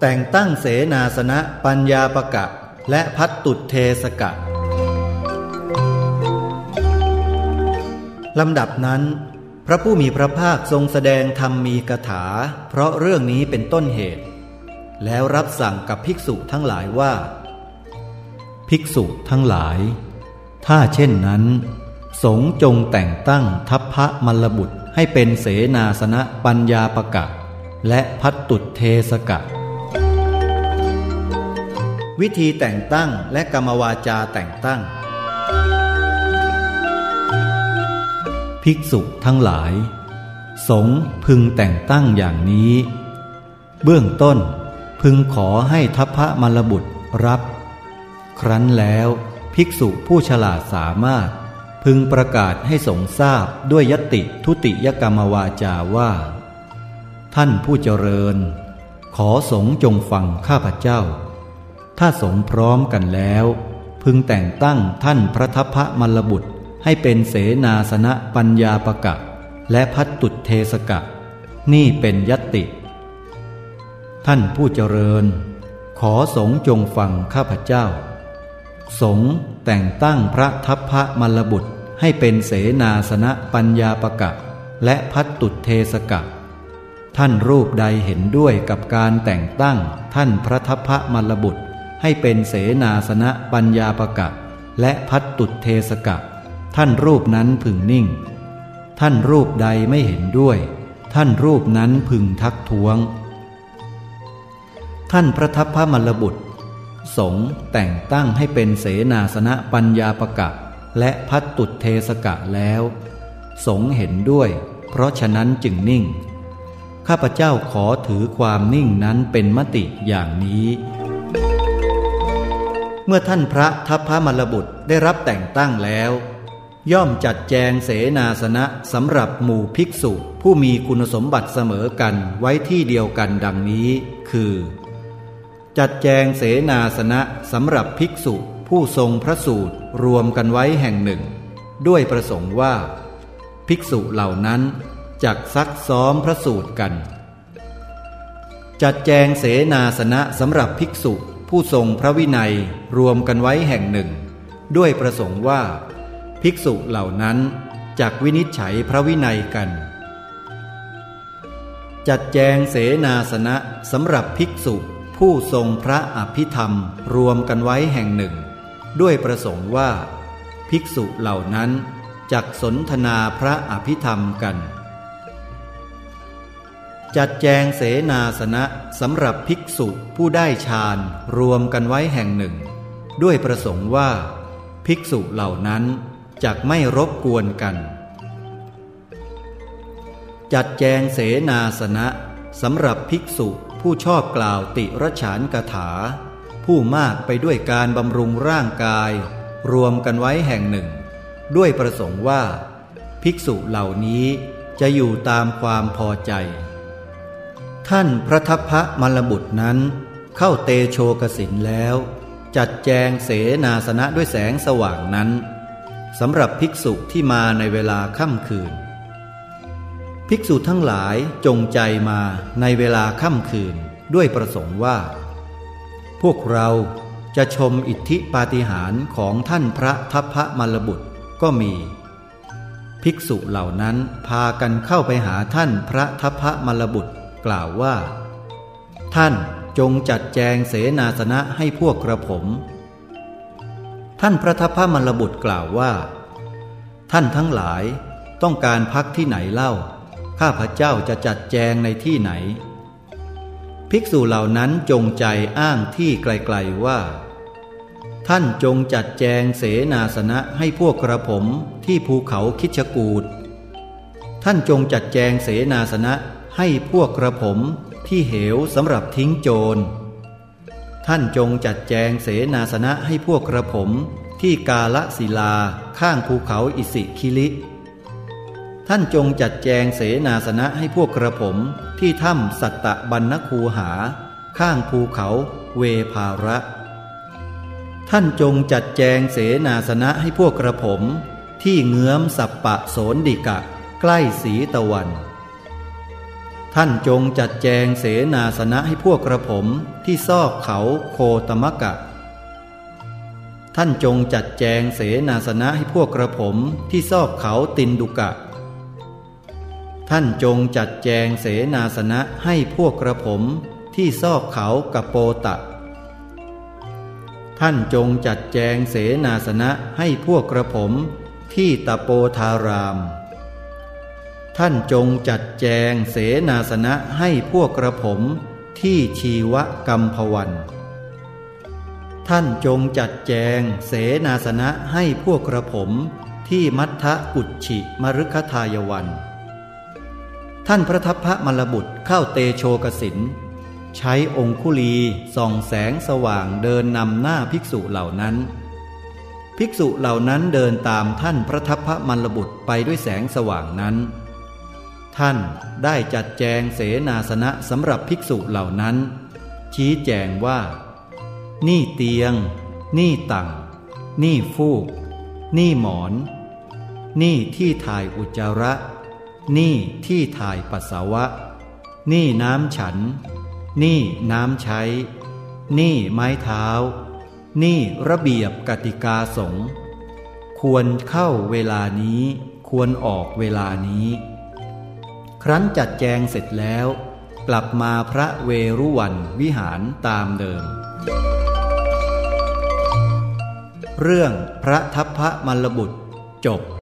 แต่งตั้งเสนาสนะปัญญาปะกะ และพัตตุเทสกะลำดับนั้น พระผู้มีพระภาคทรงแสดงธรรมมีกถา เพราะเรื่องนี้เป็นต้นเหตุ แล้วรับสั่งกับภิกษุทั้งหลายว่า ภิกษุทั้งหลาย ถ้าเช่นนั้น สงจงแต่งตั้งทัพพระมลบุตรให้เป็นเสนาสนะปัญญาปะกะ และพัตตุเทสกะ วิธีแต่งตั้งและกรรมวาจาแต่งตั้ง ภิกษุทั้งหลาย สงพึงแต่งตั้งอย่างนี้ เบื้องต้นพึงขอให้ทัพพระมลบุตรรับ ครั้นแล้วภิกษุผู้ฉลาดสามารถ พึงประกาศให้สงทราบด้วยยติทุติยกรรมวาจาว่า ท่านผู้เจริญ ขอสงจงฟังข้าพเจ้า ถ้าสงพร้อมกันแล้ว พึงแต่งตั้งท่านพระทัพพระมลบุตรให้เป็นเสนาสนะปัญญาปะกะ และพัตตุเทสกะ นี่เป็นยติ ท่านผู้เจริญ ขอสงจงฟังข้าพเจ้า สงแต่งตั้งพระทัพพระมลบุตรให้เป็นเสนาสนะปัญญาปะกะ และพัตตุเทสกะ ท่านรูปใดเห็นด้วยกับการแต่งตั้งท่านพระทัพพระมลบุตร ให้เป็นเสนาสนะปัญญาปะกะ และพัตตุเทสกะ ท่านรูปนั้นพึงนิ่ง ท่านรูปใดไม่เห็นด้วย ท่านรูปนั้นพึงทักท้วง ท่านพระทัพพระมลบุตร สงแต่งตั้งให้เป็นเสนาสนะปัญญาปะกะ และพัตตุเทสกะแล้ว สงเห็นด้วย เพราะฉะนั้นจึงนิ่ง ข้าพเจ้าขอถือความนิ่งนั้นเป็นมติอย่างนี้ มื่อท่านพระทัพพระมลบุตรได้รับแต่งตั้งแล้ว ย่อมจัดแจงเสนาสนะสำหรับหมู่ภิกษุผู้มีคุณสมบัติเสมอกันไว้ที่เดียวกันดังนี้ คือ จัดแจงเสนาสนะสำหรับภิกษุผู้ทรงพระสูตรรวมกันไว้แห่งหนึ่ง ด้วยประสงค์ว่า ภิกษุเหล่านั้นจักซักซ้อมพระสูตรกัน จัดแจงเสนาสนะสำหรับภิกษุ ผู้ทรงพระวินัยรวมกันไว้แห่งหนึ่ง ด้วยประสงค์ว่า ภิกษุเหล่านั้นจักวินิจฉัยพระวินัยกัน จัดแจงเสนาสนะสำหรับภิกษุผู้ทรงพระอภิธรรมรวมกันไว้แห่งหนึ่ง ด้วยประสงค์ว่า ภิกษุเหล่านั้นจักสนทนาพระอภิธรรมกัน จัดแจงเสนาสนะสำหรับภิกษุผู้ได้ฌานรวมกันไว้แห่งหนึ่ง ด้วยประสงค์ว่า ภิกษุเหล่านั้นจักไม่รบกวนกัน จัดแจงเสนาสนะสำหรับภิกษุผู้ชอบกล่าวติรฉานกถา ผู้มากไปด้วยการบำรุงร่างกาย รวมกันไว้แห่งหนึ่ง ด้วยประสงค์ว่า ภิกษุเหล่านี้จะอยู่ตามความพอใจ ท่านพระทัพพระมลบุตรนั้น เข้าเตโชกสินแล้ว จัดแจงเสนาสนะด้วยแสงสว่างนั้นสำหรับภิกษุที่มาในเวลาค่ำคืน ภิกษุทั้งหลายจงใจมาในเวลาค่ำคืนด้วยประสงค์ว่า พวกเราจะชมอิทธิปาฏิหาริย์ของท่านพระทัพพระมลบุตรก็มี ภิกษุเหล่านั้นพากันเข้าไปหาท่านพระทัพพระมลบุตร กล่าวว่า ท่านจงจัดแจงเสนาสนะให้พวกกระผม ท่านพระทัพพระมรบุตรกล่าวว่า ท่านทั้งหลายต้องการพักที่ไหนเล่า ข้าพระเจ้าจะจัดแจงในที่ไหน ภิกษุเหล่านั้นจงใจอ้างที่ไกลๆว่า ท่านจงจัดแจงเสนาสนะให้พวกกระผมที่ภูเขาคิชกูดท่านจงจัดแจงเสนาสนะ ให้พวกกระผมที่เหวสำหรับทิ้งโจร ท่านจงจัดแจงเสนาสนะให้พวกกระผมที่กาละศิลาข้างภูเขาอิสิคิลิ ท่านจงจัดแจงเสนาสนะให้พวกกระผมที่ถ้ำสัตตบันนคูหา ข้างภูเขาเวภาระ ท่านจงจัดแจงเสนาสนะให้พวกกระผมที่เงื้อมสัปปะโสนดิกะ ใกล้สีตะวัน ท่านจงจัดแจงเสนาสนะให้พวกกระผมที่ซอกเขาโคตมะกะ ท่านจงจัดแจงเสนาสนะให้พวกกระผมที่ซอกเขาตินดุกะ ท่านจงจัดแจงเสนาสนะให้พวกกระผมที่ซอกเขากะโปตะ ท่านจงจัดแจงเสนาสนะให้พวกกระผมที่ตะโปธาราม ท่านจงจัดแจงเสนาสนะให้พวกกระผมที่ชีวกัมพวันท่านจงจัดแจงเสนาสนะให้พวกกระผมที่มัทธกุชิมรุคทายวัน ท่านพระทัพพระมลบุตรเข้าเตโชกสิน ใช้องคุลีส่องแสงสว่างเดินนำหน้าภิกษุเหล่านั้น ภิกษุเหล่านั้นเดินตามท่านพระทัพพระมลบุตรไปด้วยแสงสว่างนั้น ท่านได้จัดแจงเสนาสนะสำหรับภิกษุเหล่านั้น ชี้แจงว่า นี่เตียง นี่ตังนี่ฟูก นี่หมอน นี่ที่ถ่ายอุจจาระ นี่ที่ถ่ายปัสสาวะ นี่น้ำฉัน นี่น้ำใช้ นี่ไม้เท้า นี่ระเบียบกติกาสงฆ์ควรเข้าเวลานี้ ควรออกเวลานี้ ครั้นจัดแจงเสร็จแล้ว กลับมาพระเวรุวันวิหารตามเดิม เรื่องพระทัพพระมลบุตรจบ